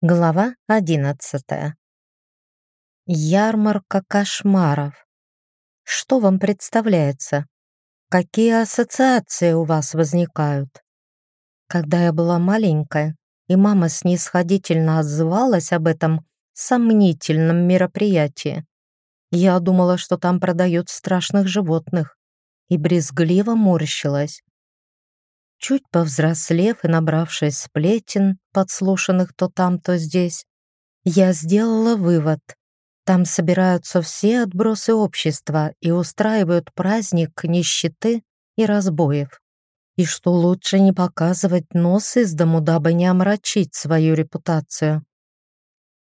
Глава одиннадцатая. Ярмарка кошмаров. Что вам представляется? Какие ассоциации у вас возникают? Когда я была маленькая, и мама снисходительно отзывалась об этом сомнительном мероприятии, я думала, что там продают страшных животных, и брезгливо морщилась. Чуть повзрослев и набравшись сплетен, подслушанных то там, то здесь, я сделала вывод. Там собираются все отбросы общества и устраивают праздник нищеты и разбоев. И что лучше не показывать нос из дому, дабы не омрачить свою репутацию.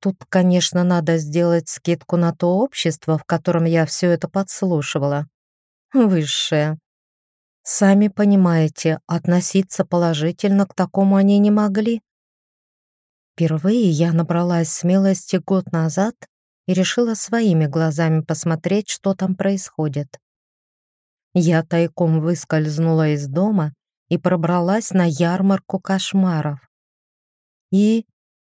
Тут, конечно, надо сделать скидку на то общество, в котором я все это подслушивала. Высшее. Сами понимаете, относиться положительно к такому они не могли. Впервые я набралась смелости год назад и решила своими глазами посмотреть, что там происходит. Я тайком выскользнула из дома и пробралась на ярмарку кошмаров. И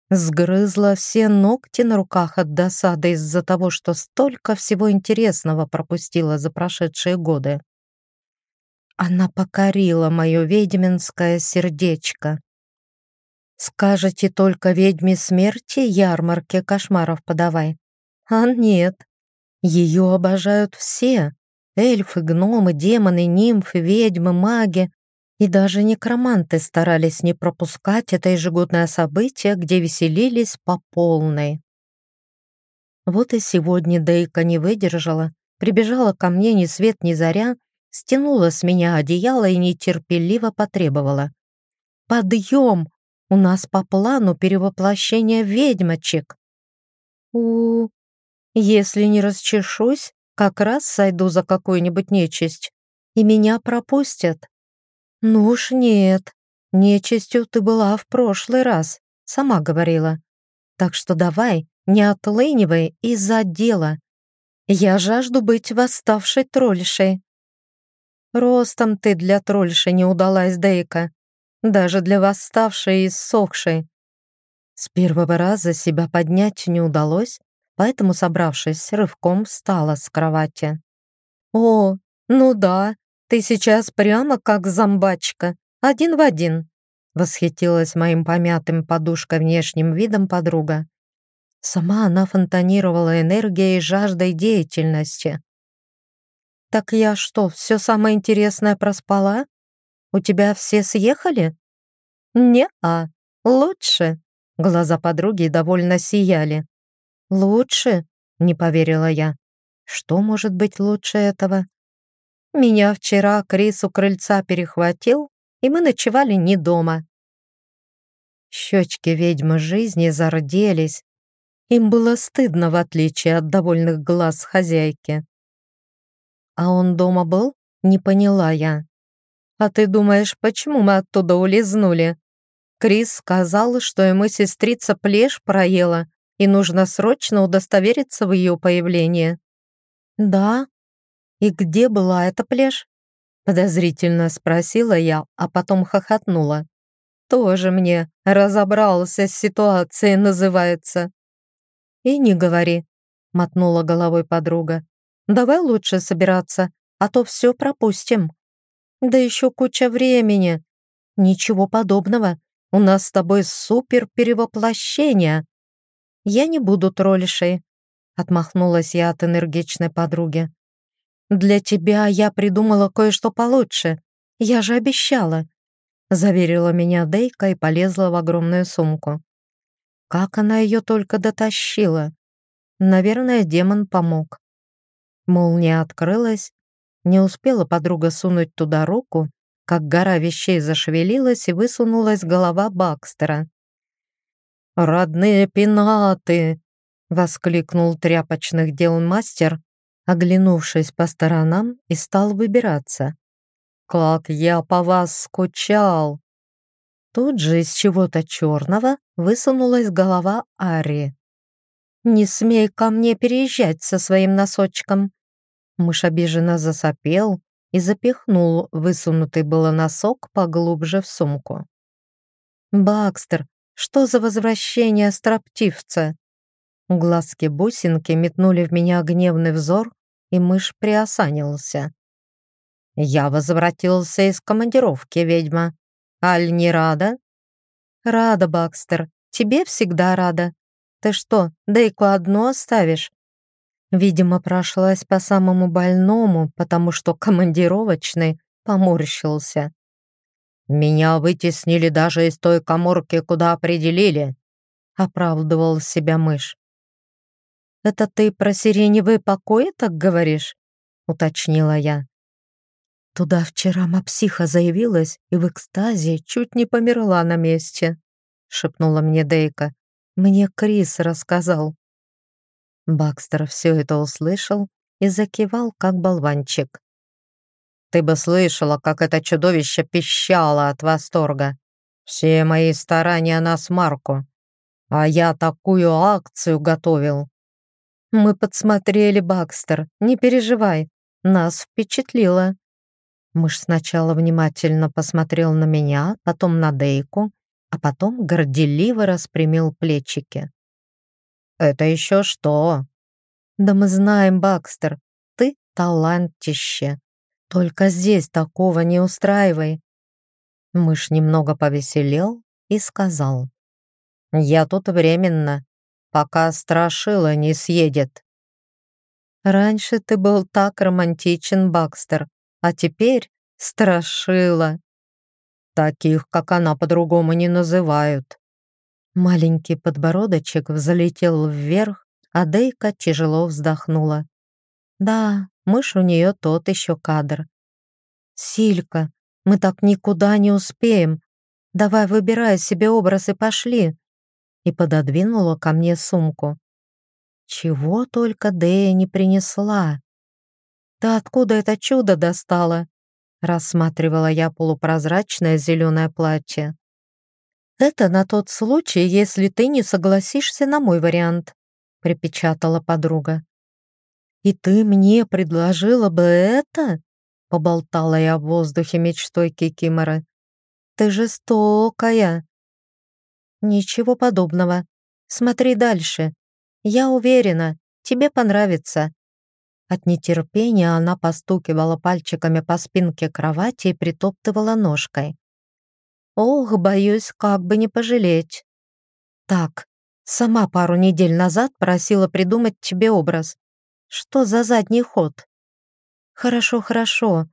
сгрызла все ногти на руках от досады из-за того, что столько всего интересного пропустила за прошедшие годы. Она покорила мое ведьминское сердечко. Скажете только ведьме смерти ярмарке кошмаров подавай. А нет, ее обожают все. Эльфы, гномы, демоны, нимфы, ведьмы, маги. И даже некроманты старались не пропускать это ежегодное событие, где веселились по полной. Вот и сегодня Дейка не выдержала, прибежала ко мне ни свет ни заря стянула с меня одеяло и нетерпеливо потребовала. «Подъем! У нас по плану перевоплощение ведьмочек!» у Если не расчешусь, как раз сойду за какую-нибудь нечисть, и меня пропустят. Ну уж нет, нечистью ты была в прошлый раз, сама говорила. Так что давай, не отлынивай из-за дела. Я жажду быть восставшей тролльшей. Ростом ты для тролльши не удалась, Дейка. Даже для восставшей и ссохшей. С первого раза себя поднять не удалось, поэтому, собравшись, рывком встала с кровати. «О, ну да, ты сейчас прямо как зомбачка, один в один», восхитилась моим помятым подушкой внешним видом подруга. Сама она фонтанировала энергией и жаждой деятельности. «Так я что, все самое интересное проспала? У тебя все съехали?» «Не-а, лучше». Глаза подруги довольно сияли. «Лучше?» — не поверила я. «Что может быть лучше этого?» «Меня вчера Крис у крыльца перехватил, и мы ночевали не дома». Щечки ведьмы жизни зарделись. Им было стыдно, в отличие от довольных глаз хозяйки. «А он дома был?» — не поняла я. «А ты думаешь, почему мы оттуда улизнули?» Крис сказал, что ему сестрица плешь проела, и нужно срочно удостовериться в ее появлении. «Да? И где была эта плешь?» Подозрительно спросила я, а потом хохотнула. «Тоже мне разобрался с ситуацией, называется». «И не говори», — мотнула головой подруга. Давай лучше собираться, а то все пропустим. Да еще куча времени. Ничего подобного. У нас с тобой супер перевоплощение. Я не буду троллишей, отмахнулась я от энергичной подруги. Для тебя я придумала кое-что получше. Я же обещала. Заверила меня Дейка и полезла в огромную сумку. Как она ее только дотащила. Наверное, демон помог. Молния открылась. Не успела подруга сунуть туда руку, как гора вещей зашевелилась и высунулась голова Бакстера. «Родные пенаты!» — воскликнул тряпочных дел мастер, оглянувшись по сторонам и стал выбираться. «Как я по вас скучал!» Тут же из чего-то черного высунулась голова Ари. «Не смей ко мне переезжать со своим носочком!» Мышь обиженно засопел и запихнул высунутый было носок поглубже в сумку. «Бакстер, Что за возвращение строптивца? Глазки-бусинки метнули в меня гневный взор, и мышь приосанился. «Я возвратился из командировки, ведьма. Аль не рада?» «Рада, Бакстер. Тебе всегда рада. Ты что, Дейку одну оставишь?» Видимо, прошлась по самому больному, потому что командировочный поморщился. «Меня вытеснили даже из той коморки, куда определили», — оправдывал себя мышь. «Это ты про сиреневые покои так говоришь?» — уточнила я. Туда вчера мапсиха заявилась и в экстазе чуть не померла на месте, шепнула мне Дейка. Мне Крис рассказал. Бакстер все это услышал и закивал, как болванчик. «Ты бы слышала, как это чудовище пищало от восторга. Все мои старания на смарку. А я такую акцию готовил». «Мы подсмотрели, Бакстер, не переживай. Нас впечатлило». Мышь сначала внимательно посмотрел на меня, потом на Дейку, а потом горделиво распрямил плечики. «Это еще что?» «Да мы знаем, Бакстер, ты талантище. Только здесь такого не устраивай». Мышь немного повеселел и сказал. «Я тут временно, пока страшила не съедет». «Раньше ты был так романтичен, Бакстер, а теперь страшила». «Таких, как она, по-другому не называют». Маленький подбородочек взлетел вверх, а Дейка тяжело вздохнула. Да, мышь у нее тот еще кадр. «Силька, мы так никуда не успеем. Давай выбирай себе образ и пошли». И пододвинула ко мне сумку. Чего только Дея не принесла. «Ты откуда это чудо достала?» Рассматривала я полупрозрачное зеленое платье. «Это на тот случай, если ты не согласишься на мой вариант», — припечатала подруга. «И ты мне предложила бы это?» — поболтала я в воздухе мечтой Кикиморы. «Ты жестокая!» «Ничего подобного. Смотри дальше. Я уверена, тебе понравится». От нетерпения она постукивала пальчиками по спинке кровати и притоптывала ножкой. Ох, боюсь, как бы не пожалеть. Так, сама пару недель назад просила придумать тебе образ. Что за задний ход? Хорошо, хорошо.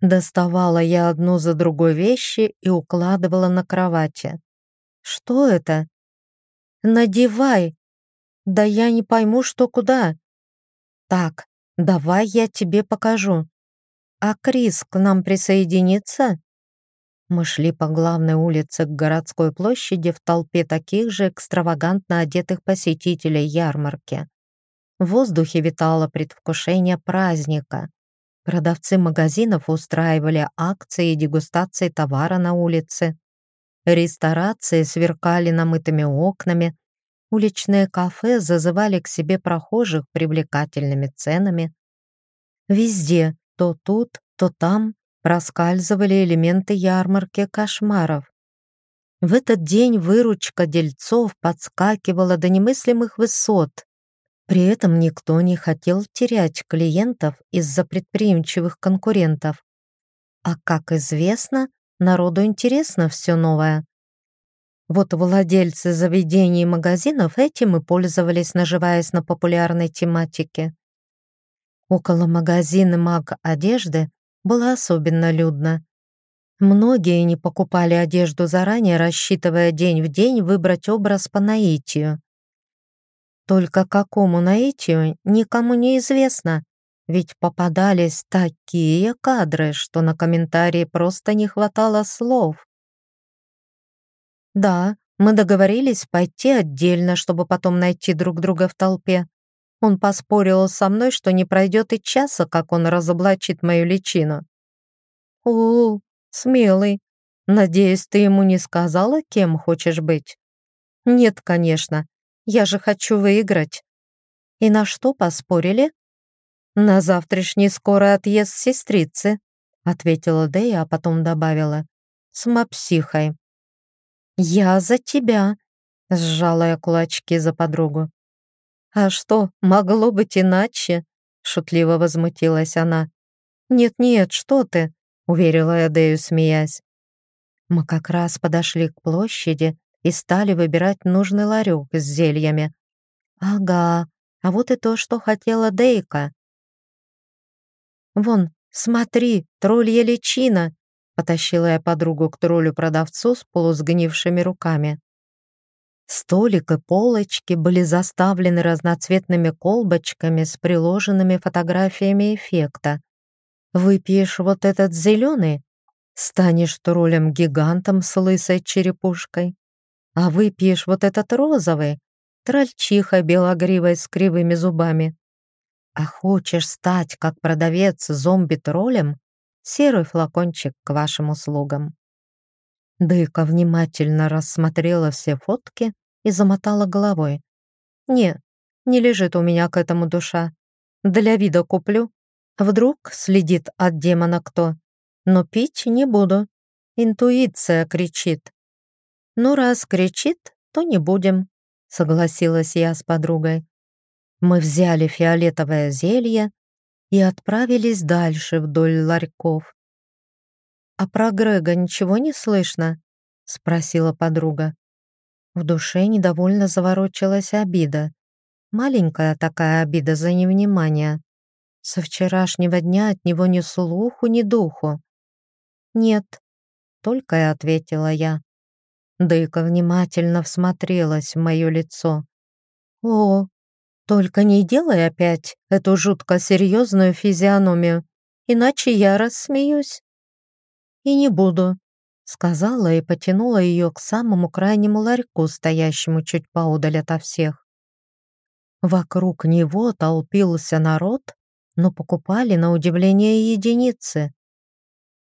Доставала я одну за другой вещи и укладывала на кровати. Что это? Надевай. Да я не пойму, что куда. Так, давай я тебе покажу. А Крис к нам присоединится? Мы шли по главной улице к городской площади в толпе таких же экстравагантно одетых посетителей ярмарки. В воздухе витало предвкушение праздника. Продавцы магазинов устраивали акции и дегустации товара на улице. Ресторации сверкали намытыми окнами. Уличные кафе зазывали к себе прохожих привлекательными ценами. Везде, то тут, то там, проскальзывали элементы ярмарки кошмаров. В этот день выручка дельцов подскакивала до немыслимых высот. При этом никто не хотел терять клиентов из-за предприимчивых конкурентов. А как известно, народу интересно все новое. Вот владельцы заведений и магазинов этим и пользовались, наживаясь на популярной тематике. Около магазина маг одежды было особенно людно. Многие не покупали одежду заранее, рассчитывая день в день выбрать образ по наитию. Только какому наитию, никому не известно, ведь попадались такие кадры, что на комментарии просто не хватало слов. Да, мы договорились пойти отдельно, чтобы потом найти друг друга в толпе. Он поспорил со мной, что не пройдет и часа, как он разоблачит мою личину. О, смелый. Надеюсь, ты ему не сказала, кем хочешь быть? Нет, конечно. Я же хочу выиграть. И на что поспорили? На завтрашний скорый отъезд сестрицы, ответила Дэя, а потом добавила. С мапсихой. «Я за тебя», — сжала я кулачки за подругу. «А что, могло быть иначе?» — шутливо возмутилась она. «Нет-нет, что ты», — уверила я Дею, смеясь. Мы как раз подошли к площади и стали выбирать нужный ларек с зельями. Ага, а вот и то, что хотела Дейка. «Вон, смотри, троллья личина!» Потащила я подругу к троллю-продавцу с полусгнившими руками. Столик и полочки были заставлены разноцветными колбочками с приложенными фотографиями эффекта. Выпьешь вот этот зеленый, станешь троллем-гигантом с лысой черепушкой. А выпьешь вот этот розовый, трольчиха белогривой с кривыми зубами. А хочешь стать, как продавец, зомби-троллем? Серый флакончик к вашим услугам. Дыка внимательно рассмотрела все фотки и замотала головой. «Не, не лежит у меня к этому душа. Для вида куплю. Вдруг следит от демона кто. Но пить не буду. Интуиция кричит. Ну, раз кричит, то не будем», — согласилась я с подругой. Мы взяли фиолетовое зелье и отправились дальше вдоль ларьков. «А про Грега ничего не слышно?» — спросила подруга. В душе недовольно заворочилась обида. Маленькая такая обида за невнимание. Со вчерашнего дня от него ни слуху, ни духу. «Нет», — только и ответила я. Дыка внимательно всмотрелась в мое лицо. «О, только не делай опять эту жутко серьезную физиономию, иначе я рассмеюсь». «И не буду», — сказала и потянула ее к самому крайнему ларьку, стоящему чуть поодаль ото всех. Вокруг него толпился народ, но покупали на удивление единицы.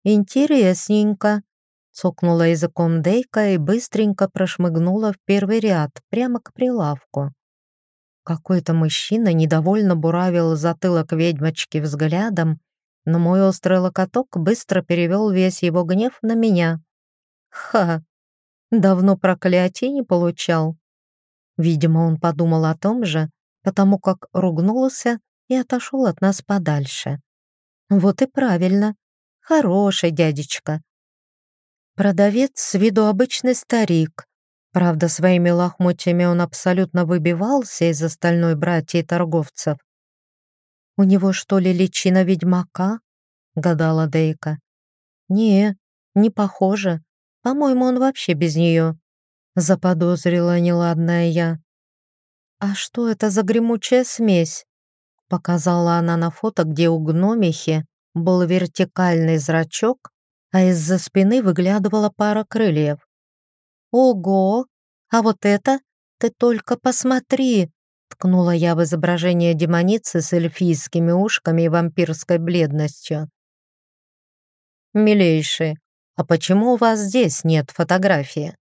«Интересненько», — цокнула языком Дейка и быстренько прошмыгнула в первый ряд, прямо к прилавку. Какой-то мужчина недовольно буравил затылок ведьмочки взглядом, но мой острый локоток быстро перевел весь его гнев на меня. Ха! Давно проклятий не получал. Видимо, он подумал о том же, потому как ругнулся и отошел от нас подальше. Вот и правильно. Хороший дядечка. Продавец с виду обычный старик. Правда, своими лохмотьями он абсолютно выбивался из остальной братьев торговцев. «У него, что ли, личина ведьмака?» — гадала Дейка. «Не, не похоже. По-моему, он вообще без нее», — заподозрила неладная я. «А что это за гремучая смесь?» — показала она на фото, где у гномихи был вертикальный зрачок, а из-за спины выглядывала пара крыльев. «Ого! А вот это ты только посмотри!» Ткнула я в изображение демоницы с эльфийскими ушками и вампирской бледностью. «Милейший, а почему у вас здесь нет фотографии?»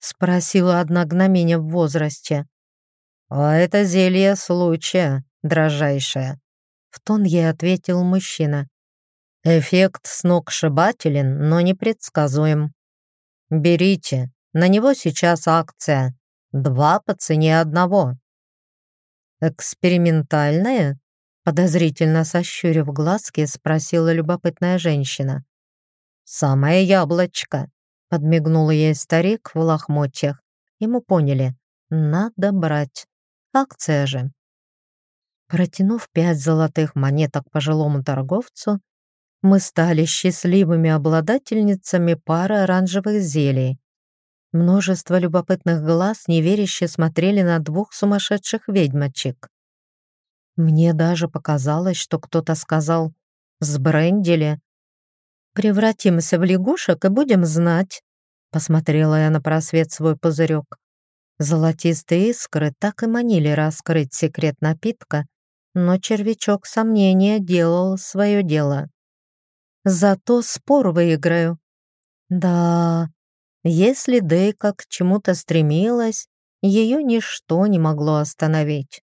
Спросила одна гноминя в возрасте. «А это зелье случая, дрожайшая», — в тон ей ответил мужчина. «Эффект сногсшибателен, но непредсказуем. Берите, на него сейчас акция. Два по цене одного». «Экспериментальное?» Подозрительно сощурив глазки, спросила любопытная женщина. «Самое яблочко», — подмигнул ей старик в лохмотьях. Ему поняли, надо брать. Акция же. Протянув пять золотых монеток пожилому торговцу, мы стали счастливыми обладательницами пары оранжевых зелий. Множество любопытных глаз неверяще смотрели на двух сумасшедших ведьмочек. Мне даже показалось, что кто-то сказал «Сбрендили». «Превратимся в лягушек и будем знать», — посмотрела я на просвет свой пузырек. Золотистые искры так и манили раскрыть секрет напитка, но червячок сомнения делал свое дело. Зато спор выиграю. Да, если Дейка к чему-то стремилась, ее ничто не могло остановить.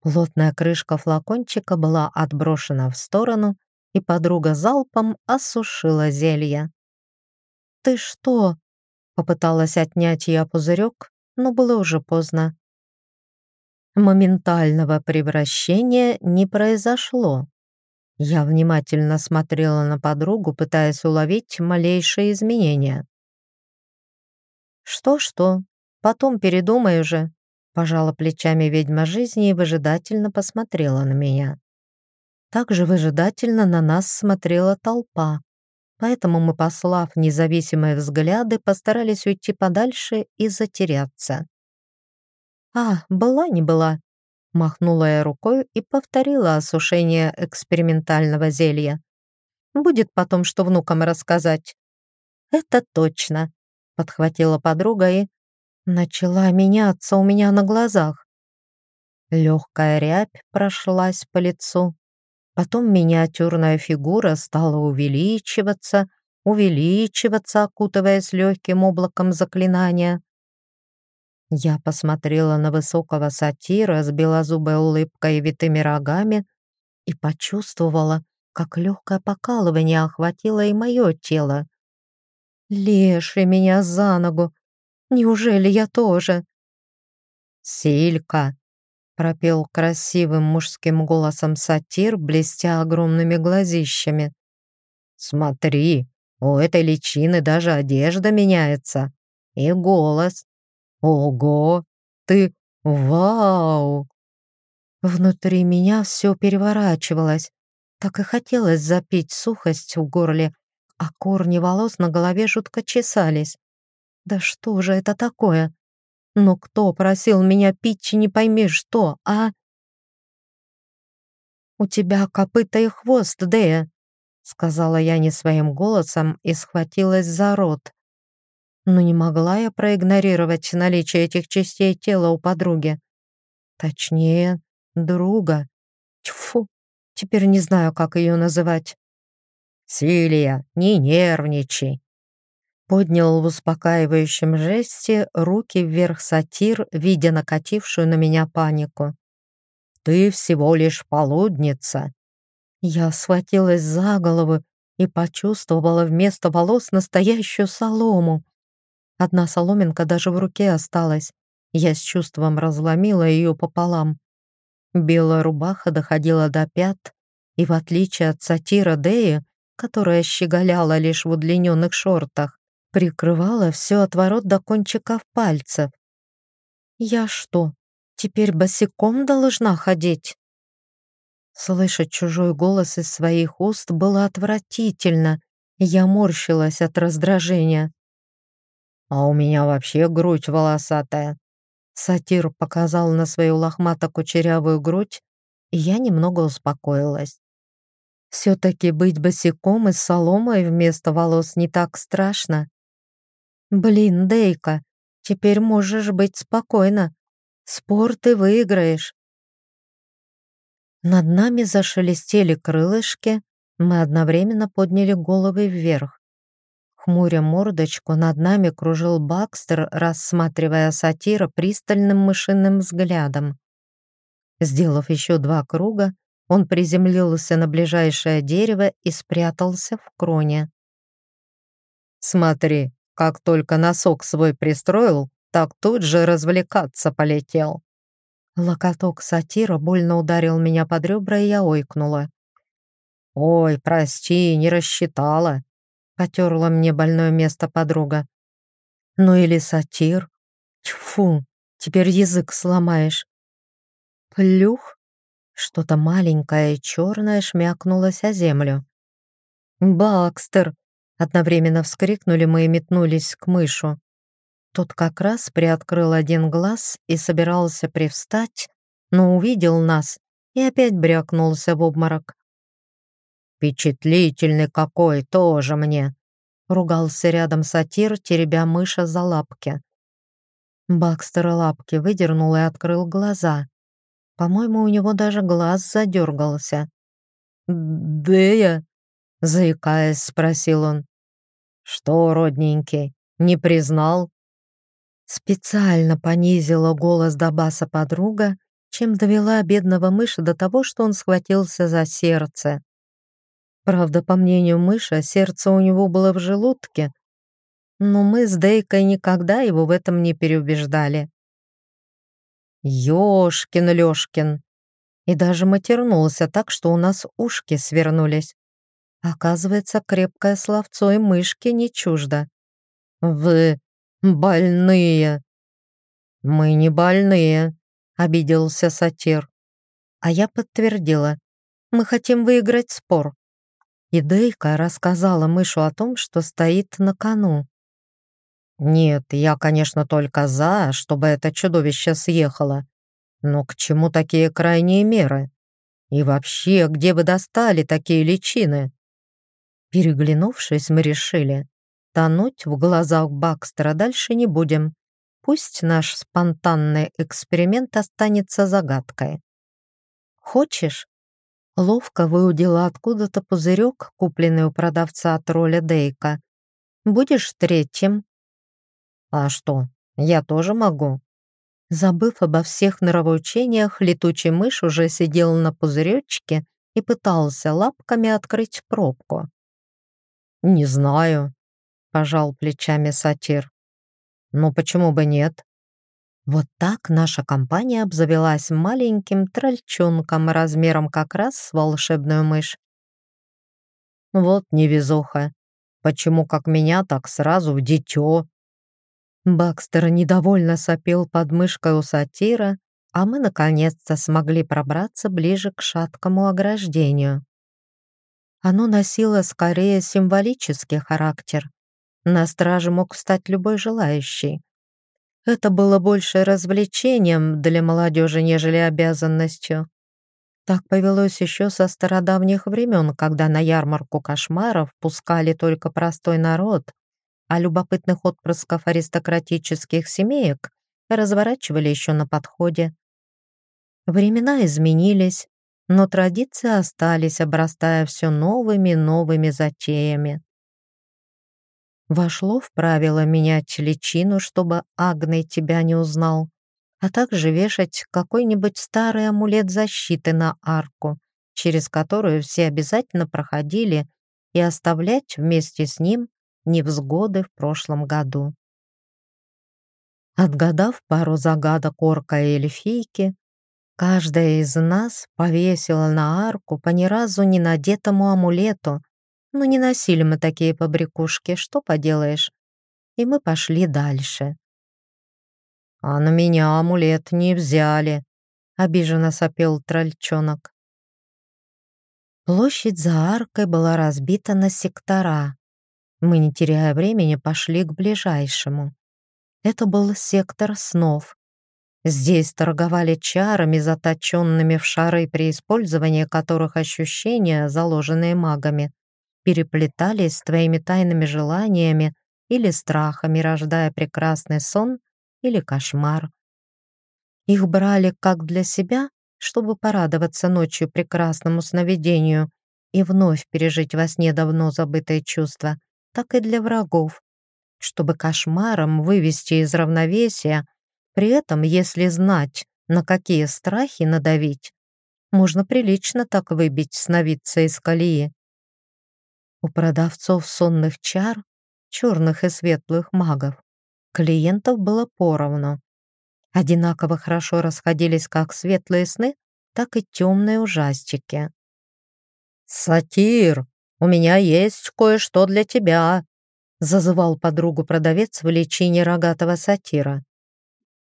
Плотная крышка флакончика была отброшена в сторону, и подруга залпом осушила зелье. «Ты что?» Попыталась отнять я пузырек, но было уже поздно. Моментального превращения не произошло. Я внимательно смотрела на подругу, пытаясь уловить малейшие изменения. «Что-что, потом передумай уже», — пожала плечами ведьма жизни и выжидательно посмотрела на меня. Также выжидательно на нас смотрела толпа, поэтому мы, послав независимые взгляды, постарались уйти подальше и затеряться. «А, была не была», — махнула я рукой и повторила осушение экспериментального зелья. «Будет потом, что внукам рассказать». «Это точно», — подхватила подруга и начала меняться у меня на глазах. Легкая рябь прошлась по лицу, Потом миниатюрная фигура стала увеличиваться, увеличиваться, окутываясь легким облаком заклинания. Я посмотрела на высокого сатира с белозубой улыбкой и витыми рогами и почувствовала, как легкое покалывание охватило и мое тело. «Леши меня за ногу! Неужели я тоже?» «Силька!» пропел красивым мужским голосом сатир, блестя огромными глазищами. «Смотри, у этой личины даже одежда меняется. И голос. Ого! Ты... Вау!» Внутри меня все переворачивалось. Так и хотелось запить сухость в горле, а корни волос на голове жутко чесались. «Да что же это такое?» Но кто просил меня пить не пойми что, а? «У тебя копыта и хвост, Дея», — сказала я не своим голосом и схватилась за рот. Но не могла я проигнорировать наличие этих частей тела у подруги. Точнее, друга. Тьфу, теперь не знаю, как ее называть. «Силия, не нервничай», Поднял в успокаивающем жесте руки вверх сатир, видя накатившую на меня панику. «Ты всего лишь полудница!» Я схватилась за голову и почувствовала вместо волос настоящую солому. Одна соломинка даже в руке осталась. Я с чувством разломила ее пополам. Белая рубаха доходила до пят, и в отличие от сатира Деи, которая щеголяла лишь в удлиненных шортах, прикрывала все от ворот до кончиков пальцев. «Я что, теперь босиком должна ходить?» Слышать чужой голос из своих уст было отвратительно, я морщилась от раздражения. «А у меня вообще грудь волосатая», Сатир показал на свою лохмато-кучерявую грудь, и я немного успокоилась. Все-таки быть босиком и с соломой вместо волос не так страшно. «Блин, Дейка, теперь можешь быть спокойна. Спор ты выиграешь». Над нами зашелестели крылышки, мы одновременно подняли головы вверх. Хмуря мордочку, над нами кружил Бакстер, рассматривая сатира пристальным мышиным взглядом. Сделав еще два круга, он приземлился на ближайшее дерево и спрятался в кроне. «Смотри, как только носок свой пристроил, так тут же развлекаться полетел. Локоток сатира больно ударил меня под ребра, и я ойкнула. «Ой, прости, не рассчитала», — потерла мне больное место подруга. «Ну или сатир. Тьфу, теперь язык сломаешь». Плюх. Что-то маленькое черное шмякнулось о землю. «Бакстер!» Одновременно вскрикнули мы и метнулись к мышу. Тот как раз приоткрыл один глаз и собирался привстать, но увидел нас и опять брякнулся в обморок. «Впечатлительный какой, тоже мне!» — ругался рядом сатир, теребя мыша за лапки. Бакстер лапки выдернул и открыл глаза. По-моему, у него даже глаз задергался. «Дея?» — заикаясь, спросил он. «Что, родненький, не признал?» Специально понизила голос до баса подруга, чем довела бедного мыша до того, что он схватился за сердце. Правда, по мнению мыша, сердце у него было в желудке. но мы с Дейкой никогда его в этом не переубеждали. Ёшкин, Лёшкин. И даже матернулся так, что у нас ушки свернулись. Оказывается, крепкое словцо и мышки не чуждо. «Вы больные!» «Мы не больные», — обиделся сатир. А я подтвердила. «Мы хотим выиграть спор». И Дейка рассказала мышу о том, что стоит на кону. «Нет, я, конечно, только за, чтобы это чудовище съехало. Но к чему такие крайние меры? И вообще, где вы достали такие личины?» Переглянувшись, мы решили, тонуть в глазах Бакстера дальше не будем. Пусть наш спонтанный эксперимент останется загадкой. «Хочешь?» Ловко выудила откуда-то пузырек, купленный у продавца от роля Дейка. «Будешь третьим?» «А что, я тоже могу?» Забыв обо всех нравоучениях, летучий мышь уже сидел на пузыречке и пытался лапками открыть пробку. «Не знаю», — пожал плечами сатир. «Но почему бы нет?» Вот так наша компания обзавелась маленьким трольчонком размером как раз с волшебную мышь. Вот невезуха. Почему как меня, так сразу в дитё? Бакстер недовольно сопел под мышкой у сатира, а мы наконец-то смогли пробраться ближе к шаткому ограждению. Оно носило скорее символический характер. На страже мог встать любой желающий. Это было больше развлечением для молодежи, нежели обязанностью. Так повелось еще со стародавних времен, когда на ярмарку кошмаров пускали только простой народ, а любопытных отпрысков аристократических семеек разворачивали еще на подходе. Времена изменились, но традиции остались, обрастая все новыми новыми затеями. Вошло в правило менять личину, чтобы Агный тебя не узнал, а также вешать какой-нибудь старый амулет защиты на арку, через которую все обязательно проходили, и оставлять вместе с ним невзгоды в прошлом году. Отгадав пару загадок орка и эльфийки, Каждая из нас повесила на арку по ни разу не надетому амулету. Но не носили мы такие побрякушки, что поделаешь. И мы пошли дальше. «А на меня амулет не взяли», — обиженно сопел трольчонок. Площадь за аркой была разбита на сектора. Мы, не теряя времени, пошли к ближайшему. Это был сектор снов. Здесь торговали чарами, заточенными в шары, при использовании которых ощущения, заложенные магами, переплетались с твоими тайными желаниями или страхами, рождая прекрасный сон или кошмар. Их брали как для себя, чтобы порадоваться ночью прекрасному сновидению и вновь пережить во сне давно забытые чувства, так и для врагов, чтобы кошмаром вывести из равновесия при этом, если знать, на какие страхи надавить, можно прилично так выбить сновидца из колеи. У продавцов сонных чар, черных и светлых магов, клиентов было поровну. Одинаково хорошо расходились как светлые сны, так и темные ужастики. «Сатир, у меня есть кое-что для тебя», зазывал подругу продавец в лечении рогатого сатира.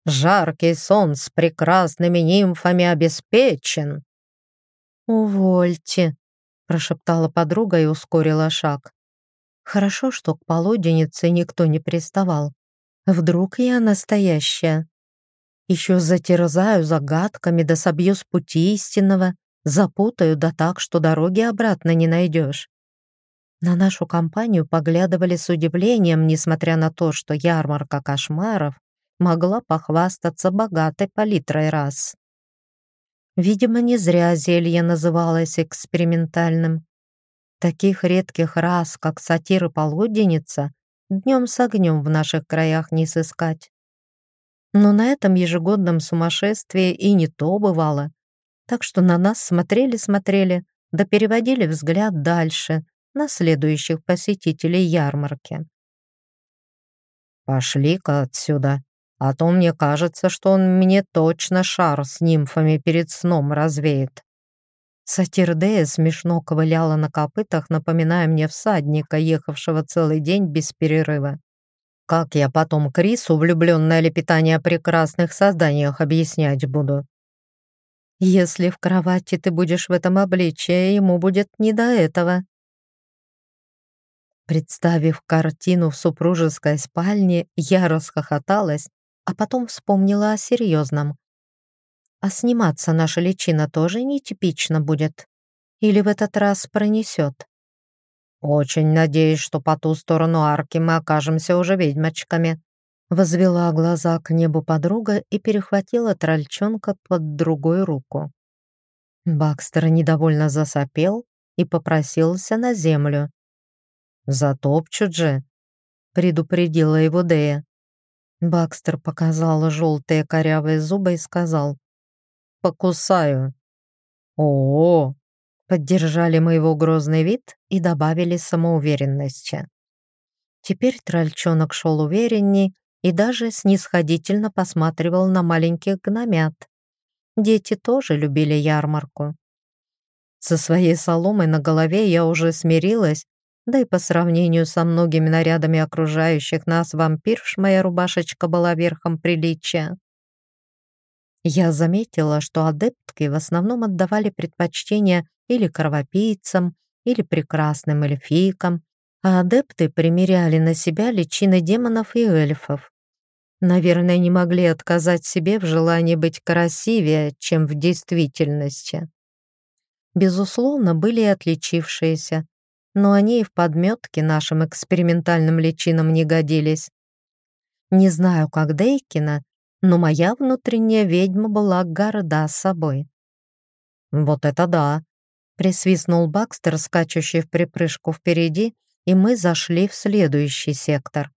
Жаркий сон с прекрасными нимфами обеспечен». «Увольте», — прошептала подруга и ускорила шаг. «Хорошо, что к полуденнице никто не приставал. Вдруг я настоящая? Еще затерзаю загадками да собью с пути истинного, запутаю да так, что дороги обратно не найдешь». На нашу компанию поглядывали с удивлением, несмотря на то, что ярмарка кошмаров могла похвастаться богатой палитрой рас. Видимо, не зря зелье называлось экспериментальным. Таких редких рас, как сатир и полуденница, днем с огнем в наших краях не сыскать. Но на этом ежегодном сумасшествии и не то бывало. Так что на нас смотрели-смотрели, да переводили взгляд дальше, на следующих посетителей ярмарки. Пошли-ка отсюда, а то мне кажется, что он мне точно шар с нимфами перед сном развеет. Сатирдея смешно ковыляла на копытах, напоминая мне всадника, ехавшего целый день без перерыва. Как я потом Крису влюбленное лепетание о прекрасных созданиях объяснять буду? Если в кровати ты будешь в этом обличье, ему будет не до этого. Представив картину в супружеской спальне, я расхохоталась, а потом вспомнила о серьезном. А сниматься наша личина тоже нетипично будет? Или в этот раз пронесет? Очень надеюсь, что по ту сторону арки мы окажемся уже ведьмочками. Возвела глаза к небу подруга и перехватила трольчонка под другую руку. Бакстер недовольно засопел и попросился на землю. «Затопчут же», — предупредила его Дея. Бакстер показал желтые корявые зубы и сказал, покусаю». «О-о-о!» Поддержали мы его грозный вид и добавили самоуверенности. Теперь трольчонок шел уверенней и даже снисходительно посматривал на маленьких гномят. Дети тоже любили ярмарку. Со своей соломой на голове я уже смирилась, да и по сравнению со многими нарядами окружающих нас вампирш моя рубашечка была верхом приличия. Я заметила, что адептки в основном отдавали предпочтение или кровопийцам, или прекрасным эльфийкам, а адепты примеряли на себя личины демонов и эльфов. Наверное, не могли отказать себе в желании быть красивее, чем в действительности. Безусловно, были и отличившиеся, но они и в подметке нашим экспериментальным личинам не годились. Не знаю, как Дейкина, но моя внутренняя ведьма была горда собой. «Вот это да!» — присвистнул Бакстер, скачущий в припрыжку впереди, и мы зашли в следующий сектор.